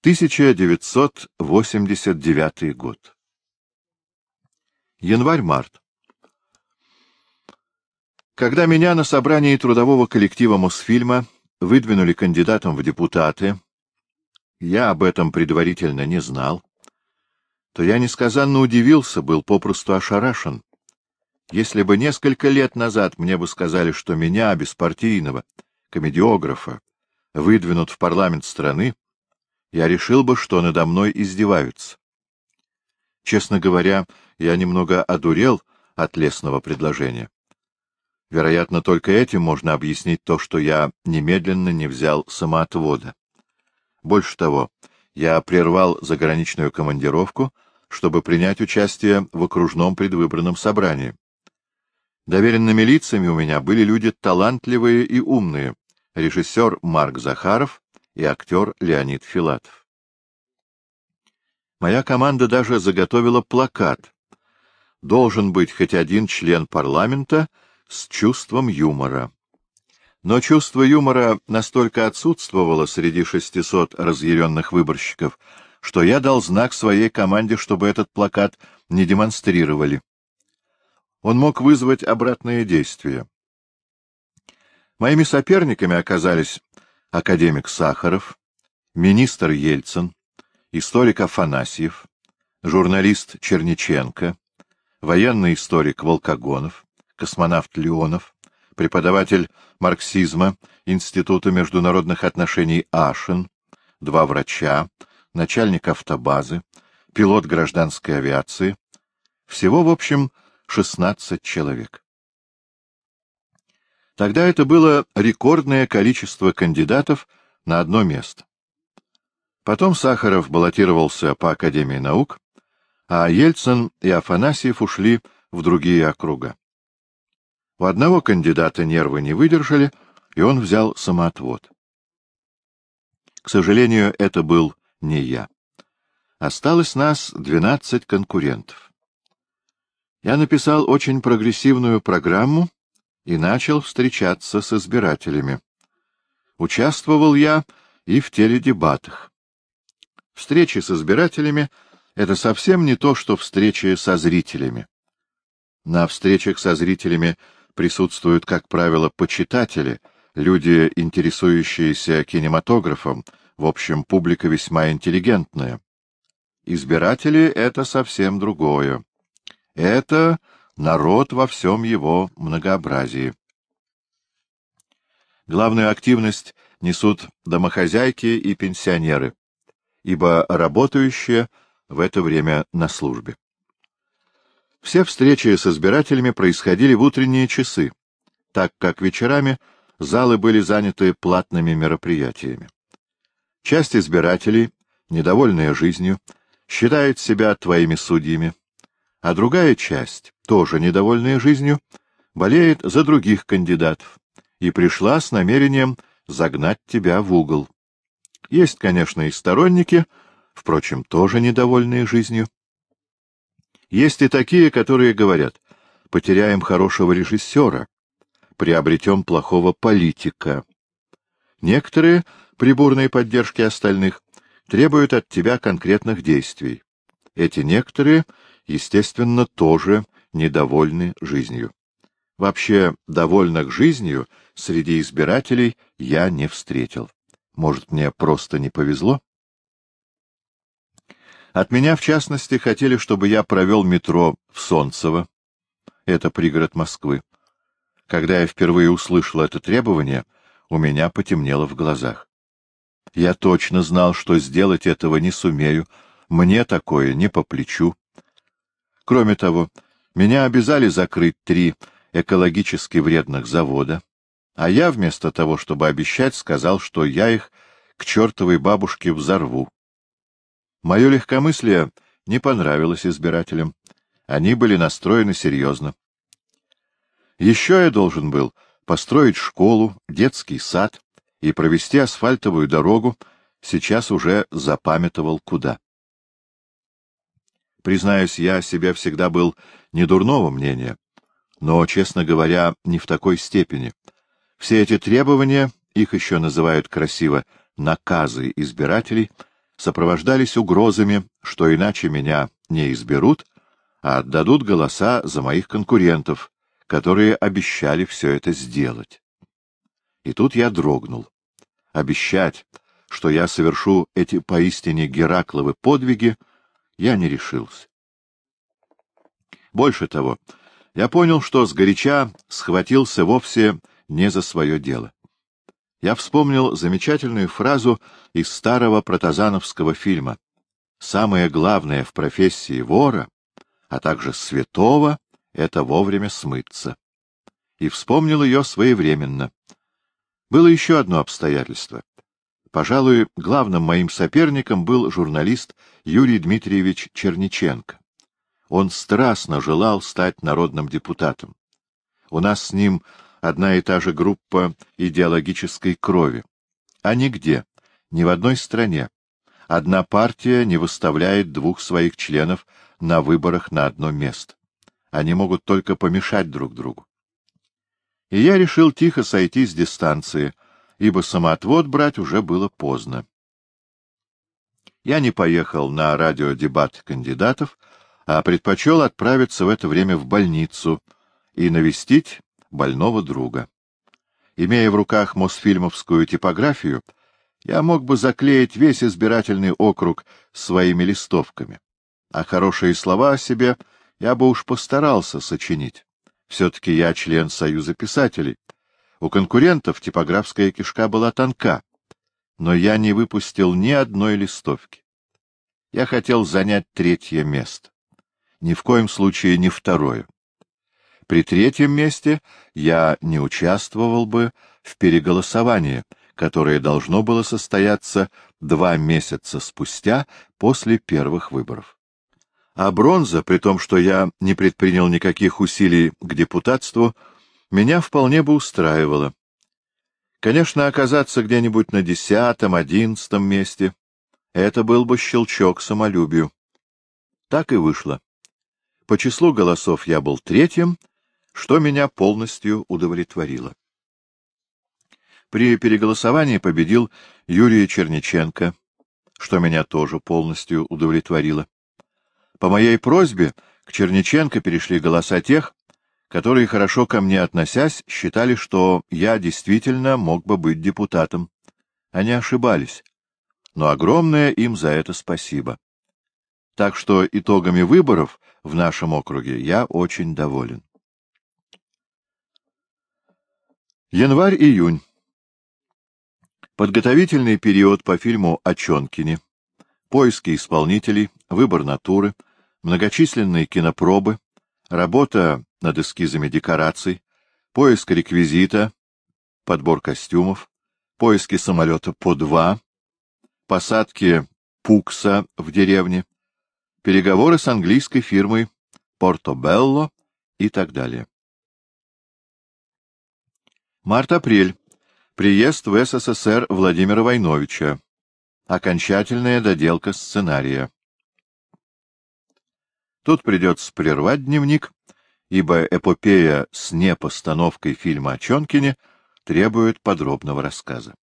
1989 год. Январь-март. Когда меня на собрании трудового коллектива Мосфильма выдвинули кандидатом в депутаты, я об этом предварительно не знал, то я несказанно удивился, был попросту ошарашен. Если бы несколько лет назад мне бы сказали, что меня, беспартийного, комедиографа, выдвинут в парламент страны, я решил бы, что надо мной издеваются. Честно говоря, я немного одурел от лесного предложения. Вероятно, только этим можно объяснить то, что я немедленно не взял самоотвода. Больше того, я прервал заграничную командировку, чтобы принять участие в окружном предвыборном собрании. Доверенными лицами у меня были люди талантливые и умные, режиссер Марк Захаров и актер Леонид Филатов. Моя команда даже заготовила плакат. Должен быть хоть один член парламента с чувством юмора. Но чувство юмора настолько отсутствовало среди шестисот разъяренных выборщиков, что я дал знак своей команде, чтобы этот плакат не демонстрировали. Он мог вызвать обратное действие. Моими соперниками оказались академик Сахаров, министр Ельцин, историк Афанасьев, журналист Черниченко, военный историк Волкогонов, космонавт Леонов, преподаватель марксизма Института международных отношений Ашин, два врача, начальник автобазы, пилот гражданской авиации. Всего, в общем, 16 человек. Тогда это было рекордное количество кандидатов на одно место. Потом Сахаров баллотировался по Академии наук, а Ельцин и Афанасьев ушли в другие округа. У одного кандидата нервы не выдержали, и он взял самоотвод. К сожалению, это был не я. Осталось нас двенадцать конкурентов. Я написал очень прогрессивную программу и начал встречаться с избирателями. Участвовал я и в теледебатах. Встречи с избирателями — это совсем не то, что встречи со зрителями. На встречах со зрителями присутствуют, как правило, почитатели, люди, интересующиеся кинематографом, в общем, публика весьма интеллигентная. Избиратели — это совсем другое. Это народ во всем его многообразии. Главную активность несут домохозяйки и пенсионеры, ибо работающие в это время на службе. Все встречи с избирателями происходили в утренние часы, так как вечерами залы были заняты платными мероприятиями. Часть избирателей, недовольная жизнью, считает себя твоими судьями, а другая часть, тоже недовольная жизнью, болеет за других кандидатов и пришла с намерением загнать тебя в угол. Есть, конечно, и сторонники, впрочем, тоже недовольные жизнью. Есть и такие, которые говорят, потеряем хорошего режиссера, приобретем плохого политика. Некоторые, при бурной поддержке остальных, требуют от тебя конкретных действий. Эти некоторые, естественно, тоже недовольны жизнью. Вообще, довольных жизнью среди избирателей я не встретил. Может, мне просто не повезло? От меня, в частности, хотели, чтобы я провел метро в Солнцево. Это пригород Москвы. Когда я впервые услышал это требование, у меня потемнело в глазах. Я точно знал, что сделать этого не сумею, мне такое не по плечу. Кроме того, меня обязали закрыть три экологически вредных завода, а я вместо того, чтобы обещать, сказал, что я их к чертовой бабушке взорву. Мое легкомыслие не понравилось избирателям. Они были настроены серьезно. Еще я должен был построить школу, детский сад и провести асфальтовую дорогу, сейчас уже запамятовал куда. Признаюсь, я о себе всегда был недурного мнения, но, честно говоря, не в такой степени. Все эти требования, их еще называют красиво «наказы избирателей», сопровождались угрозами, что иначе меня не изберут, а отдадут голоса за моих конкурентов, которые обещали все это сделать. И тут я дрогнул. Обещать, что я совершу эти поистине Геракловы подвиги, я не решился. Больше того, я понял, что сгоряча схватился вовсе не за свое дело. Я вспомнил замечательную фразу из старого протазановского фильма. «Самое главное в профессии вора, а также святого, — это вовремя смыться». И вспомнил ее своевременно. Было еще одно обстоятельство. Пожалуй, главным моим соперником был журналист Юрий Дмитриевич Черниченко. Он страстно желал стать народным депутатом. У нас с ним одна и та же группа идеологической крови. А нигде, ни в одной стране, одна партия не выставляет двух своих членов на выборах на одно место. Они могут только помешать друг другу. И я решил тихо сойти с дистанции, ибо самоотвод брать уже было поздно. Я не поехал на радиодебат кандидатов, а предпочел отправиться в это время в больницу и навестить больного друга. Имея в руках Мосфильмовскую типографию, я мог бы заклеить весь избирательный округ своими листовками, а хорошие слова о себе я бы уж постарался сочинить. Все-таки я член Союза писателей. У конкурентов типографская кишка была тонка, но я не выпустил ни одной листовки. Я хотел занять третье место ни в коем случае не второе. При третьем месте я не участвовал бы в переголосовании, которое должно было состояться два месяца спустя после первых выборов. А бронза, при том, что я не предпринял никаких усилий к депутатству, меня вполне бы устраивала. Конечно, оказаться где-нибудь на десятом, одиннадцатом месте — это был бы щелчок самолюбию. Так и вышло. По числу голосов я был третьим, что меня полностью удовлетворило. При переголосовании победил Юрий Черниченко, что меня тоже полностью удовлетворило. По моей просьбе к Черниченко перешли голоса тех, которые, хорошо ко мне относясь, считали, что я действительно мог бы быть депутатом. Они ошибались, но огромное им за это спасибо. Так что итогами выборов в нашем округе я очень доволен. Январь-июнь. Подготовительный период по фильму о Чонкине, поиски исполнителей, выбор натуры, многочисленные кинопробы, работа над эскизами декораций, поиск реквизита, подбор костюмов, поиски самолета по два, посадки Пукса в деревне, переговоры с английской фирмой Портобелло и так далее. Март-апрель. Приезд в СССР Владимира Войновича. Окончательная доделка сценария. Тут придется прервать дневник, ибо эпопея с непостановкой фильма о Чонкине требует подробного рассказа.